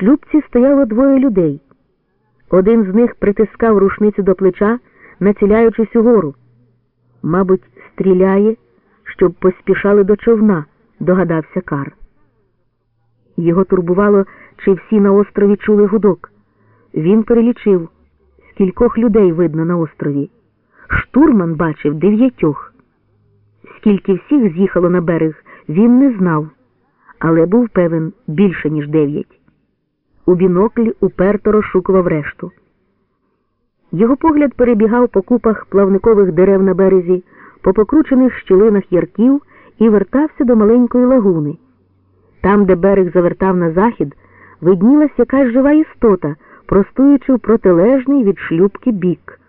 шлюбці стояло двоє людей. Один з них притискав рушницю до плеча, націляючись угору. Мабуть, стріляє, щоб поспішали до човна, догадався Кар. Його турбувало, чи всі на острові чули гудок. Він перелічив, скількох людей видно на острові. Штурман бачив дев'ятьох. Скільки всіх з'їхало на берег, він не знав, але був певен більше, ніж дев'ять. У бінокль уперто розшукував решту. Його погляд перебігав по купах плавникових дерев на березі, по покручених щілинах ярків і вертався до маленької лагуни. Там, де берег завертав на захід, виднілась якась жива істота, простуючи в протилежний від шлюбки бік.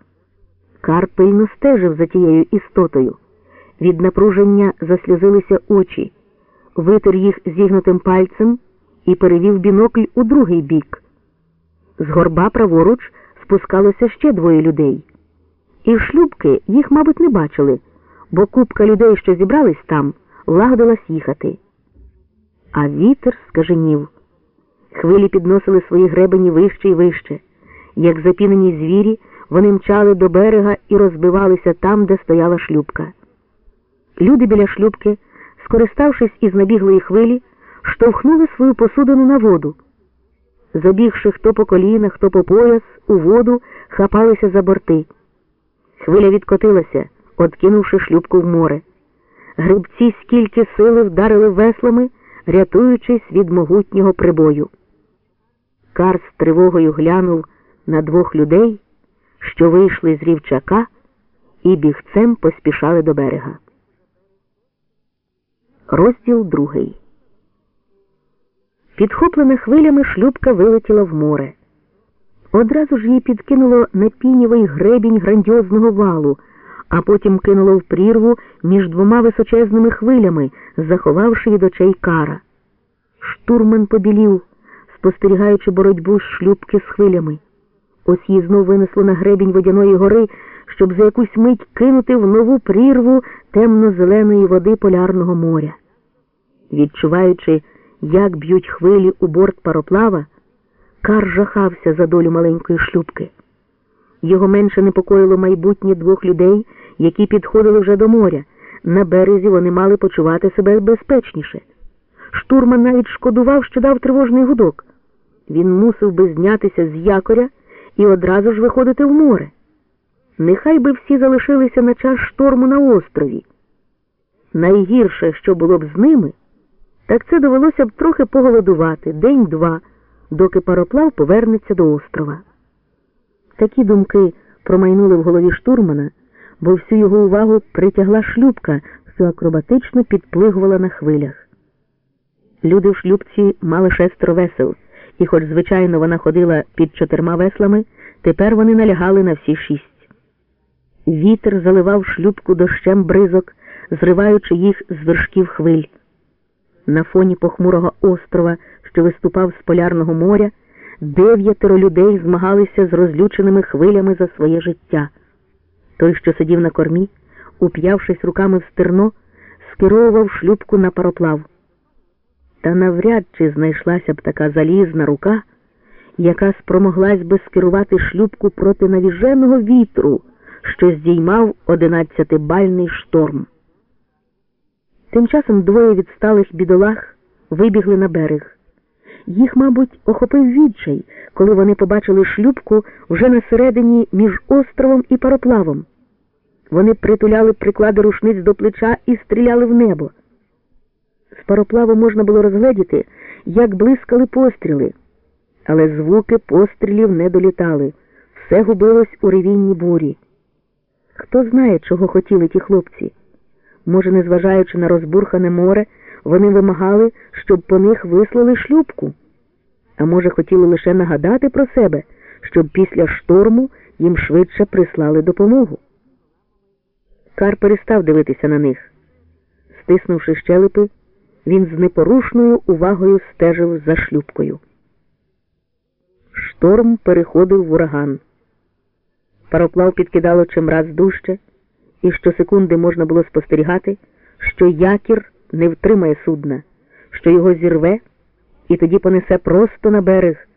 Кар пильно стежив за тією істотою. Від напруження засльозилися очі, витер їх зігнутим пальцем і перевів бінокль у другий бік. З горба праворуч спускалося ще двоє людей. І шлюбки їх, мабуть, не бачили, бо купка людей, що зібрались там, лагодилась їхати. А вітер скаженів. Хвилі підносили свої гребені вище і вище. Як запінені звірі, вони мчали до берега і розбивалися там, де стояла шлюбка. Люди біля шлюбки, скориставшись із набіглої хвилі, штовхнули свою посудину на воду. Забігши хто по коліна, хто по пояс, у воду хапалися за борти. Хвиля відкотилася, откинувши шлюбку в море. Грибці скільки сили вдарили веслами, рятуючись від могутнього прибою. Кар з тривогою глянув на двох людей, що вийшли з рівчака і бігцем поспішали до берега. Розділ другий. Підхоплена хвилями шлюбка вилетіла в море. Одразу ж її підкинуло на пінєвий гребінь грандіозного валу, а потім кинуло в прірву між двома височезними хвилями, заховавши від очей кара. Штурман побілів, спостерігаючи боротьбу з шлюбки з хвилями. Ось її знов винесло на гребінь водяної гори, щоб за якусь мить кинути в нову прірву темно-зеленої води полярного моря. Відчуваючи, як б'ють хвилі у борт пароплава, Кар жахався за долю маленької шлюбки. Його менше непокоїло майбутнє двох людей, які підходили вже до моря. На березі вони мали почувати себе безпечніше. Штурман навіть шкодував, що дав тривожний гудок. Він мусив би знятися з якоря і одразу ж виходити в море. Нехай би всі залишилися на час шторму на острові. Найгірше, що було б з ними, так це довелося б трохи поголодувати день-два, доки пароплав повернеться до острова. Такі думки промайнули в голові штурмана, бо всю його увагу притягла шлюбка, що акробатично підплигувала на хвилях. Люди в шлюбці мали шестеро весел, і, хоч, звичайно, вона ходила під чотирма веслами, тепер вони налягали на всі шість. Вітер заливав шлюбку дощем бризок, зриваючи їх з вершків хвиль. На фоні похмурого острова, що виступав з полярного моря, дев'ятеро людей змагалися з розлюченими хвилями за своє життя. Той, що сидів на кормі, уп'явшись руками в стерно, скеровував шлюбку на пароплав. Та навряд чи знайшлася б така залізна рука, яка спромоглась би скерувати шлюбку проти навіженого вітру, що здіймав одинадцятибальний шторм. Тим часом двоє відсталих бідолах вибігли на берег. Їх, мабуть, охопив відчай, коли вони побачили шлюбку вже на середині між островом і пароплавом. Вони притуляли приклади рушниць до плеча і стріляли в небо. З пароплаву можна було розгледіти, як блискали постріли, але звуки пострілів не долітали, все губилось у ревінні бурі. Хто знає, чого хотіли ті хлопці? Може, незважаючи на розбурхане море, вони вимагали, щоб по них вислали шлюбку. А може, хотіли лише нагадати про себе, щоб після шторму їм швидше прислали допомогу. Кар перестав дивитися на них. Стиснувши щелепи, він з непорушною увагою стежив за шлюбкою. Шторм переходив в ураган. Пароплав підкидало чимраз дужче, і щосекунди можна було спостерігати, що якір не втримає судна, що його зірве і тоді понесе просто на берег.